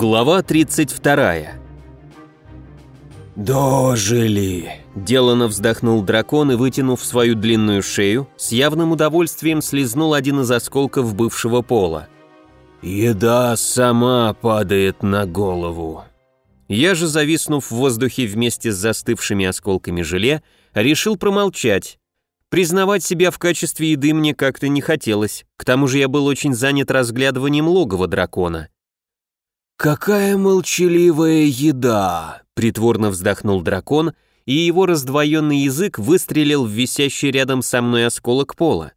Глава 32 «Дожили!» – делано вздохнул дракон и, вытянув свою длинную шею, с явным удовольствием слезнул один из осколков бывшего пола. «Еда сама падает на голову!» Я же, зависнув в воздухе вместе с застывшими осколками желе, решил промолчать. Признавать себя в качестве еды мне как-то не хотелось, к тому же я был очень занят разглядыванием логова дракона. «Какая молчаливая еда!» — притворно вздохнул дракон, и его раздвоенный язык выстрелил в висящий рядом со мной осколок пола.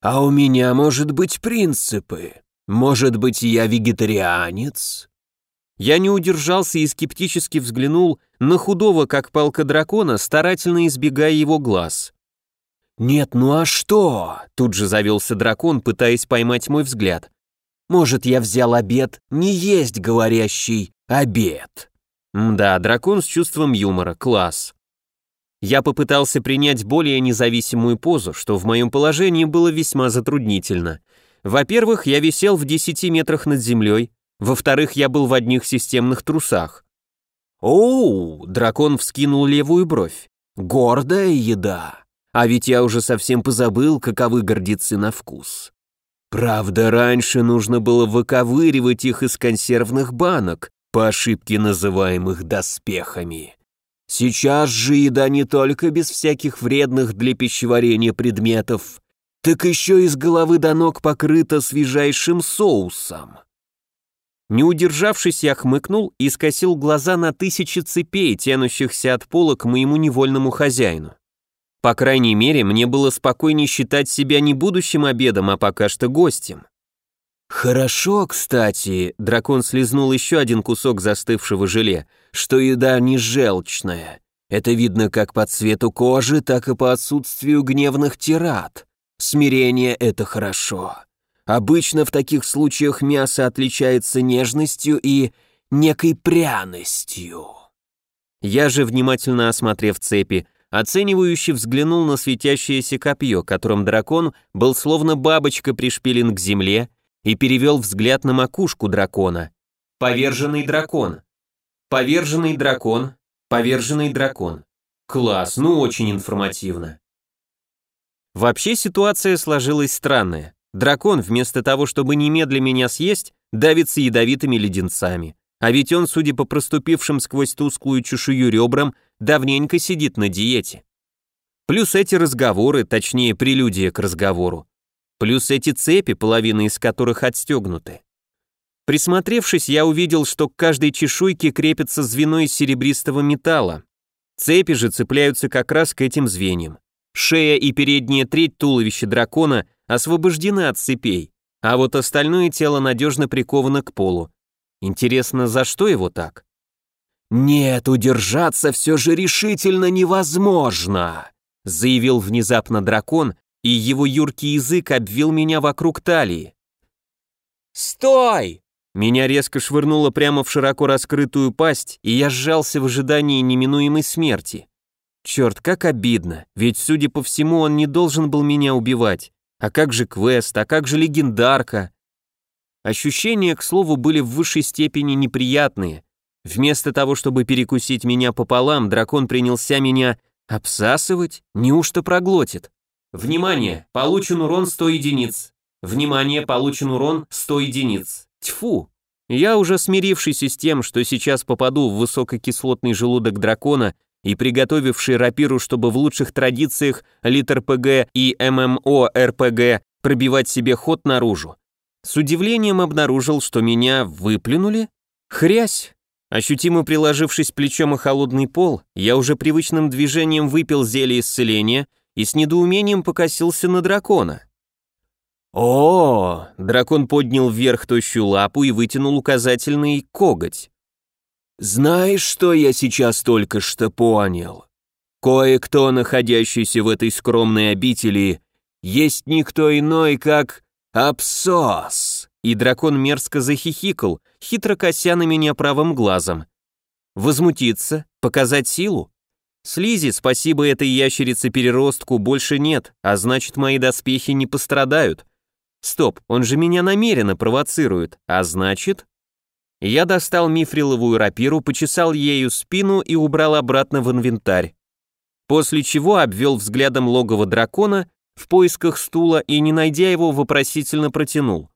«А у меня, может быть, принципы? Может быть, я вегетарианец?» Я не удержался и скептически взглянул на худого, как палка дракона, старательно избегая его глаз. «Нет, ну а что?» — тут же завелся дракон, пытаясь поймать мой взгляд. Может, я взял обед? Не есть говорящий обед. Да, дракон с чувством юмора, класс. Я попытался принять более независимую позу, что в моем положении было весьма затруднительно. Во-первых, я висел в 10 метрах над землей, во-вторых, я был в одних системных трусах. «Оу!» — дракон вскинул левую бровь. «Гордая еда! А ведь я уже совсем позабыл, каковы гордецы на вкус. Правда, раньше нужно было выковыривать их из консервных банок, по ошибке называемых доспехами. Сейчас же еда не только без всяких вредных для пищеварения предметов, так еще и с головы до ног покрыта свежайшим соусом. Не удержавшись, я хмыкнул и скосил глаза на тысячи цепей, тянущихся от пола к моему невольному хозяину. По крайней мере, мне было спокойнее считать себя не будущим обедом, а пока что гостем. Хорошо, кстати, дракон слезнул еще один кусок застывшего желе, что еда не желчная. Это видно как по цвету кожи, так и по отсутствию гневных тират. Смирение — это хорошо. Обычно в таких случаях мясо отличается нежностью и некой пряностью. Я же, внимательно осмотрев цепи, оценивающе взглянул на светящееся копье, которым дракон был словно бабочка пришпилен к земле, и перевел взгляд на макушку дракона. Поверженный дракон. Поверженный дракон. Поверженный дракон. Класс, ну очень информативно. Вообще ситуация сложилась странная. Дракон, вместо того, чтобы немедля меня съесть, давится ядовитыми леденцами. А ведь он, судя по проступившим сквозь тусклую чешую ребрам, давненько сидит на диете. Плюс эти разговоры, точнее прелюдия к разговору. Плюс эти цепи, половина из которых отстегнуты. Присмотревшись, я увидел, что к каждой чешуйке крепится звено из серебристого металла. Цепи же цепляются как раз к этим звеньям. Шея и передняя треть туловища дракона освобождены от цепей, а вот остальное тело надежно приковано к полу. Интересно, за что его так? «Нет, удержаться все же решительно невозможно», заявил внезапно дракон, и его юркий язык обвил меня вокруг талии. «Стой!» Меня резко швырнуло прямо в широко раскрытую пасть, и я сжался в ожидании неминуемой смерти. Черт, как обидно, ведь, судя по всему, он не должен был меня убивать. А как же квест, а как же легендарка? Ощущения, к слову, были в высшей степени неприятные, Вместо того, чтобы перекусить меня пополам, дракон принялся меня обсасывать, неужто проглотит? Внимание, получен урон 100 единиц. Внимание, получен урон 100 единиц. Тьфу! Я уже смирившийся с тем, что сейчас попаду в высококислотный желудок дракона и приготовивший рапиру, чтобы в лучших традициях литр ПГ и ММО РПГ пробивать себе ход наружу. С удивлением обнаружил, что меня выплюнули. Хрясь! Ощутимо приложившись плечом о холодный пол, я уже привычным движением выпил зелье исцеления и с недоумением покосился на дракона. О, дракон поднял вверх тощую лапу и вытянул указательный коготь. Знаешь, что я сейчас только что понял? Кое-кто, находящийся в этой скромной обители, есть никто иной, как Апсос. И дракон мерзко захихикал, хитро кося на меня правым глазом. Возмутиться? Показать силу? Слизи, спасибо этой ящерице-переростку, больше нет, а значит мои доспехи не пострадают. Стоп, он же меня намеренно провоцирует, а значит... Я достал мифриловую рапиру, почесал ею спину и убрал обратно в инвентарь. После чего обвел взглядом логово дракона в поисках стула и, не найдя его, вопросительно протянул.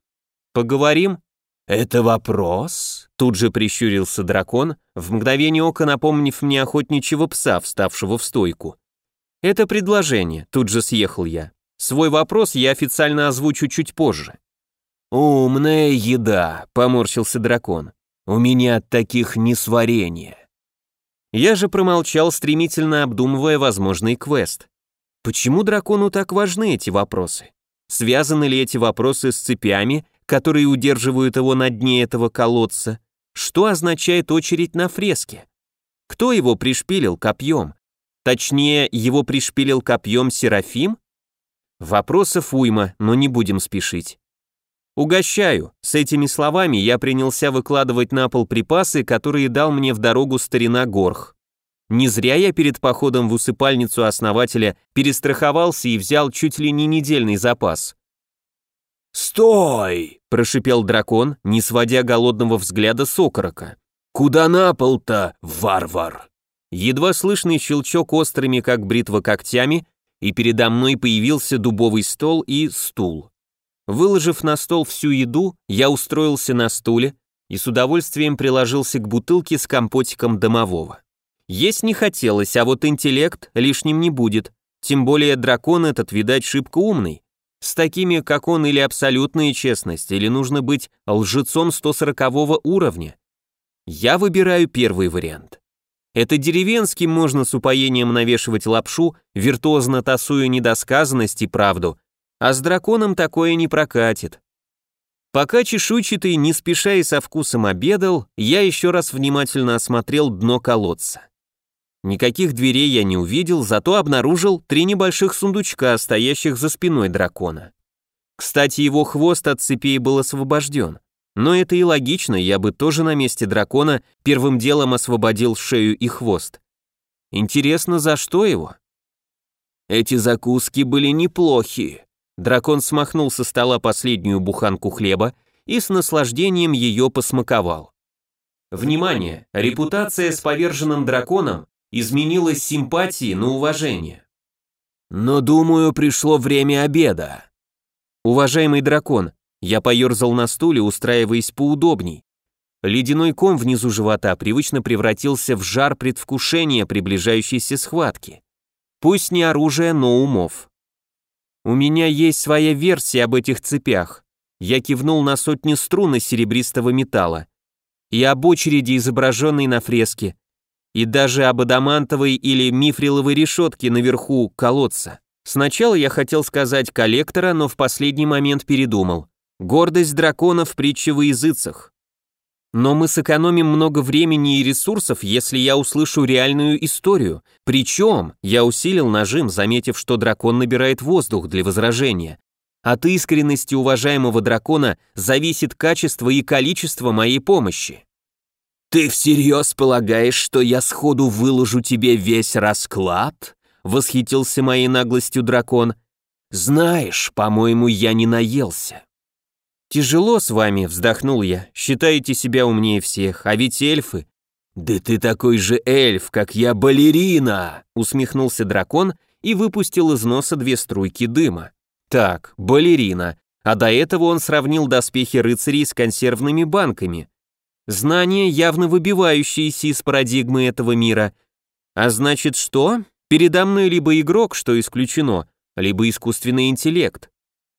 «Поговорим?» «Это вопрос?» Тут же прищурился дракон, в мгновение ока напомнив мне охотничьего пса, вставшего в стойку. «Это предложение», тут же съехал я. Свой вопрос я официально озвучу чуть позже. «Умная еда», — поморщился дракон. «У меня от таких несварение». Я же промолчал, стремительно обдумывая возможный квест. Почему дракону так важны эти вопросы? Связаны ли эти вопросы с цепями, которые удерживают его на дне этого колодца? Что означает очередь на фреске? Кто его пришпилил копьем? Точнее, его пришпилил копьем Серафим? Вопросов уйма, но не будем спешить. «Угощаю!» С этими словами я принялся выкладывать на пол припасы, которые дал мне в дорогу старина Горх. Не зря я перед походом в усыпальницу основателя перестраховался и взял чуть ли не недельный запас. «Стой!» – прошипел дракон, не сводя голодного взгляда с окорока. «Куда на пол-то, варвар?» Едва слышный щелчок острыми, как бритва, когтями, и передо мной появился дубовый стол и стул. Выложив на стол всю еду, я устроился на стуле и с удовольствием приложился к бутылке с компотиком домового. Есть не хотелось, а вот интеллект лишним не будет, тем более дракон этот, видать, шибко умный. С такими, как он, или абсолютная честность, или нужно быть лжецом 140 уровня. Я выбираю первый вариант. Это деревенским можно с упоением навешивать лапшу, виртуозно тасуя недосказанность и правду, а с драконом такое не прокатит. Пока чешуйчатый, не спеша и со вкусом обедал, я еще раз внимательно осмотрел дно колодца. Никаких дверей я не увидел, зато обнаружил три небольших сундучка, стоящих за спиной дракона. Кстати, его хвост от цепей был освобожден. Но это и логично, я бы тоже на месте дракона первым делом освободил шею и хвост. Интересно, за что его? Эти закуски были неплохи. Дракон смахнул со стола последнюю буханку хлеба и с наслаждением ее посмаковал. Внимание! Репутация с поверженным драконом изменилась симпатии на уважение. Но, думаю, пришло время обеда. Уважаемый дракон, я поерзал на стуле, устраиваясь поудобней. Ледяной ком внизу живота привычно превратился в жар предвкушения приближающейся схватки. Пусть не оружие, но умов. У меня есть своя версия об этих цепях. Я кивнул на сотни струн из серебристого металла. И об очереди, изображенной на фреске. И даже об адамантовой или мифриловой решетке наверху колодца. Сначала я хотел сказать коллектора, но в последний момент передумал. Гордость драконов притча во языцах. Но мы сэкономим много времени и ресурсов, если я услышу реальную историю. Причем я усилил нажим, заметив, что дракон набирает воздух для возражения. От искренности уважаемого дракона зависит качество и количество моей помощи. «Ты всерьез полагаешь, что я сходу выложу тебе весь расклад?» Восхитился моей наглостью дракон. «Знаешь, по-моему, я не наелся». «Тяжело с вами», — вздохнул я. «Считаете себя умнее всех, а ведь эльфы...» «Да ты такой же эльф, как я балерина!» — усмехнулся дракон и выпустил из носа две струйки дыма. «Так, балерина. А до этого он сравнил доспехи рыцарей с консервными банками. Знания, явно выбивающиеся из парадигмы этого мира. А значит что? Передо мной либо игрок, что исключено, либо искусственный интеллект.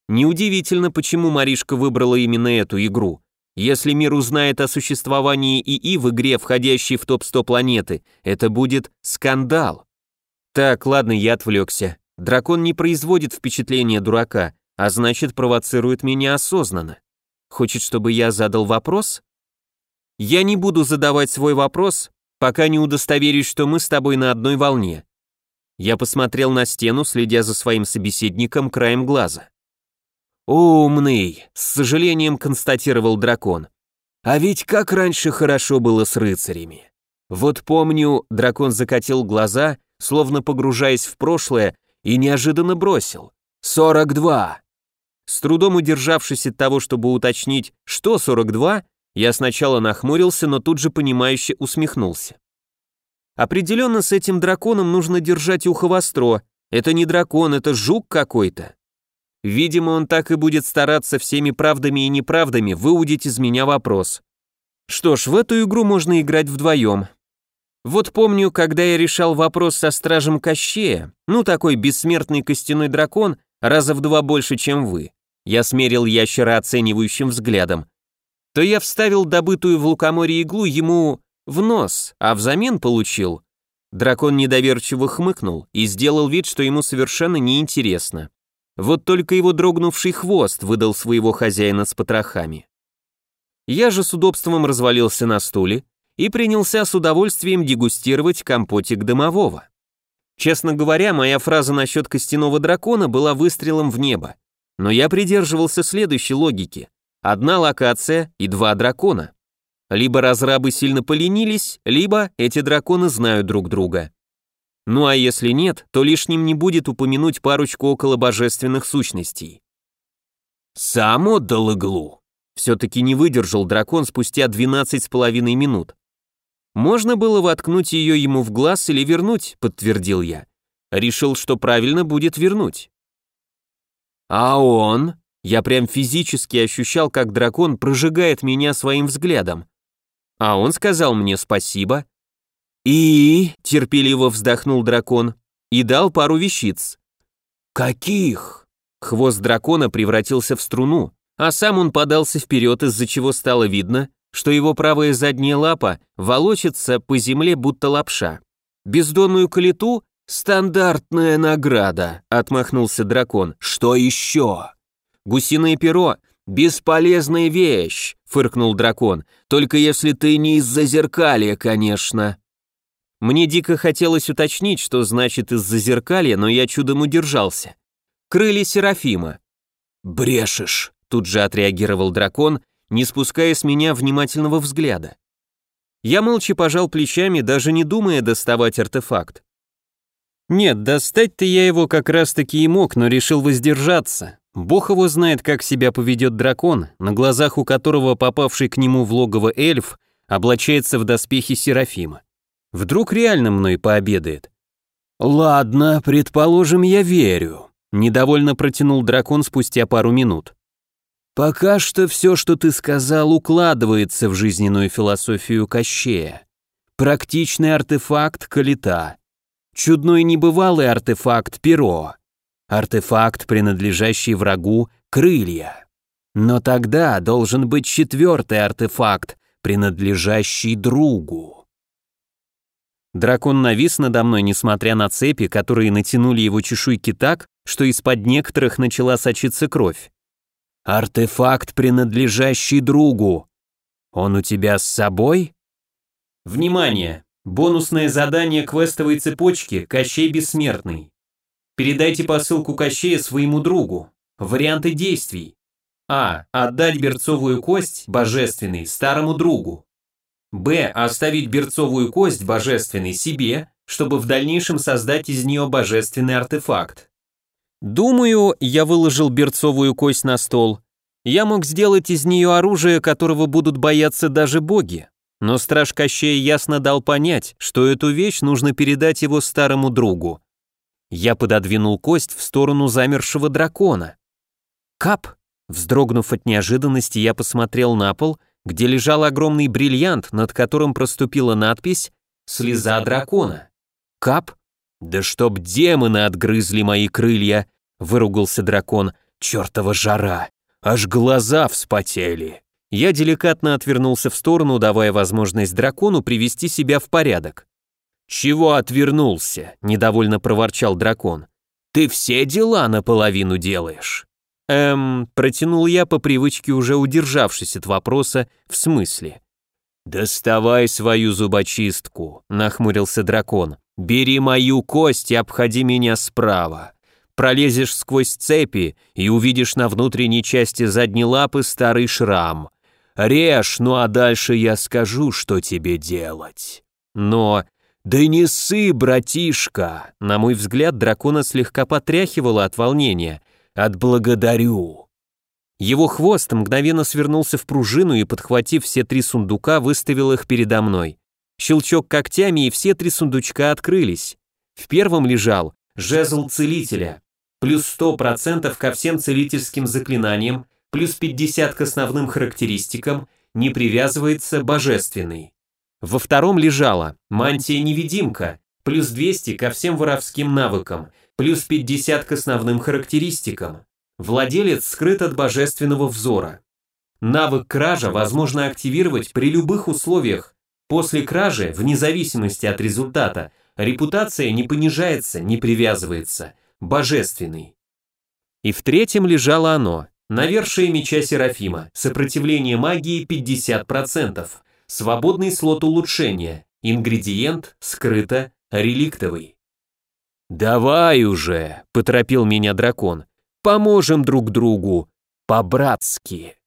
Неудивительно, почему Маришка выбрала именно эту игру. Если мир узнает о существовании ИИ в игре, входящей в топ-100 планеты, это будет скандал. Так, ладно, я отвлекся. Дракон не производит впечатления дурака, а значит провоцирует меня осознанно. Хочет, чтобы я задал вопрос? Я не буду задавать свой вопрос, пока не удостоверюсь, что мы с тобой на одной волне. Я посмотрел на стену, следя за своим собеседником краем глаза. «Умный», — с сожалением констатировал дракон. «А ведь как раньше хорошо было с рыцарями. Вот помню, дракон закатил глаза, словно погружаясь в прошлое, и неожиданно бросил. «Сорок два!» С трудом удержавшись от того, чтобы уточнить, что 42, Я сначала нахмурился, но тут же понимающе усмехнулся. Определенно с этим драконом нужно держать ухо востро. Это не дракон, это жук какой-то. Видимо, он так и будет стараться всеми правдами и неправдами выудить из меня вопрос. Что ж, в эту игру можно играть вдвоем. Вот помню, когда я решал вопрос со стражем Кощея, ну такой бессмертный костяной дракон, раза в два больше, чем вы. Я смерил ящера оценивающим взглядом. То я вставил добытую в лукоморье иглу ему в нос, а взамен получил. Дракон недоверчиво хмыкнул и сделал вид, что ему совершенно неинтересно. Вот только его дрогнувший хвост выдал своего хозяина с потрохами. Я же с удобством развалился на стуле и принялся с удовольствием дегустировать компотик дымового. Честно говоря, моя фраза насчет костяного дракона была выстрелом в небо, но я придерживался следующей логики. Одна локация и два дракона. Либо разрабы сильно поленились, либо эти драконы знают друг друга. Ну а если нет, то лишним не будет упомянуть парочку около божественных сущностей. «Сам отдал иглу», — все-таки не выдержал дракон спустя 12 с половиной минут. «Можно было воткнуть ее ему в глаз или вернуть», — подтвердил я. Решил, что правильно будет вернуть. «А он?» Я прям физически ощущал, как дракон прожигает меня своим взглядом. А он сказал мне спасибо, «И...» — терпеливо вздохнул дракон и дал пару вещиц. «Каких?» Хвост дракона превратился в струну, а сам он подался вперед, из-за чего стало видно, что его правая задняя лапа волочится по земле, будто лапша. «Бездонную калиту — стандартная награда», — отмахнулся дракон. «Что еще?» «Гусиное перо — бесполезная вещь», — фыркнул дракон. «Только если ты не из-за зеркалья, конечно». Мне дико хотелось уточнить, что значит из-за зеркалья, но я чудом удержался. Крылья Серафима. «Брешешь», — тут же отреагировал дракон, не спуская с меня внимательного взгляда. Я молча пожал плечами, даже не думая доставать артефакт. Нет, достать-то я его как раз-таки и мог, но решил воздержаться. Бог его знает, как себя поведет дракон, на глазах у которого попавший к нему в логово эльф облачается в доспехи Серафима. Вдруг реально мной пообедает? Ладно, предположим, я верю. Недовольно протянул дракон спустя пару минут. Пока что все, что ты сказал, укладывается в жизненную философию Кощея. Практичный артефакт — калита. Чудной небывалый артефакт — перо. Артефакт, принадлежащий врагу — крылья. Но тогда должен быть четвертый артефакт, принадлежащий другу. Дракон навис надо мной, несмотря на цепи, которые натянули его чешуйки так, что из-под некоторых начала сочиться кровь. «Артефакт, принадлежащий другу. Он у тебя с собой?» «Внимание! Бонусное задание квестовой цепочки «Кощей Бессмертный». Передайте посылку Кощея своему другу. Варианты действий. А. Отдать берцовую кость, божественный, старому другу. Б. Оставить берцовую кость божественной себе, чтобы в дальнейшем создать из нее божественный артефакт. Думаю, я выложил берцовую кость на стол. Я мог сделать из нее оружие, которого будут бояться даже боги. Но страж Кощея ясно дал понять, что эту вещь нужно передать его старому другу. Я пододвинул кость в сторону замершего дракона. Кап! Вздрогнув от неожиданности, я посмотрел на пол где лежал огромный бриллиант, над которым проступила надпись «Слеза дракона». «Кап? Да чтоб демоны отгрызли мои крылья!» — выругался дракон. «Чертова жара! Аж глаза вспотели!» Я деликатно отвернулся в сторону, давая возможность дракону привести себя в порядок. «Чего отвернулся?» — недовольно проворчал дракон. «Ты все дела наполовину делаешь». Эм, протянул я по привычке уже удержавшись от вопроса «в смысле?». «Доставай свою зубочистку», — нахмурился дракон. «Бери мою кость и обходи меня справа. Пролезешь сквозь цепи и увидишь на внутренней части задней лапы старый шрам. Режь, ну а дальше я скажу, что тебе делать. Но... Да не ссы, братишка!» На мой взгляд, дракона слегка потряхивало от волнения — Отблагодарю. Его хвост мгновенно свернулся в пружину и, подхватив все три сундука, выставил их передо мной. Щелчок когтями, и все три сундучка открылись. В первом лежал жезл целителя, плюс 100% ко всем целительским заклинаниям, плюс 50 к основным характеристикам, не привязывается божественный. Во втором лежала мантия-невидимка, плюс 200 ко всем воровским навыкам, плюс 50 к основным характеристикам. Владелец скрыт от божественного взора. Навык кража возможно активировать при любых условиях. После кражи, вне зависимости от результата, репутация не понижается, не привязывается. Божественный. И в третьем лежало оно, навершие меча Серафима, сопротивление магии 50%, свободный слот улучшения, ингредиент скрыто реликтовый. «Давай уже», — поторопил меня дракон, — «поможем друг другу, по-братски».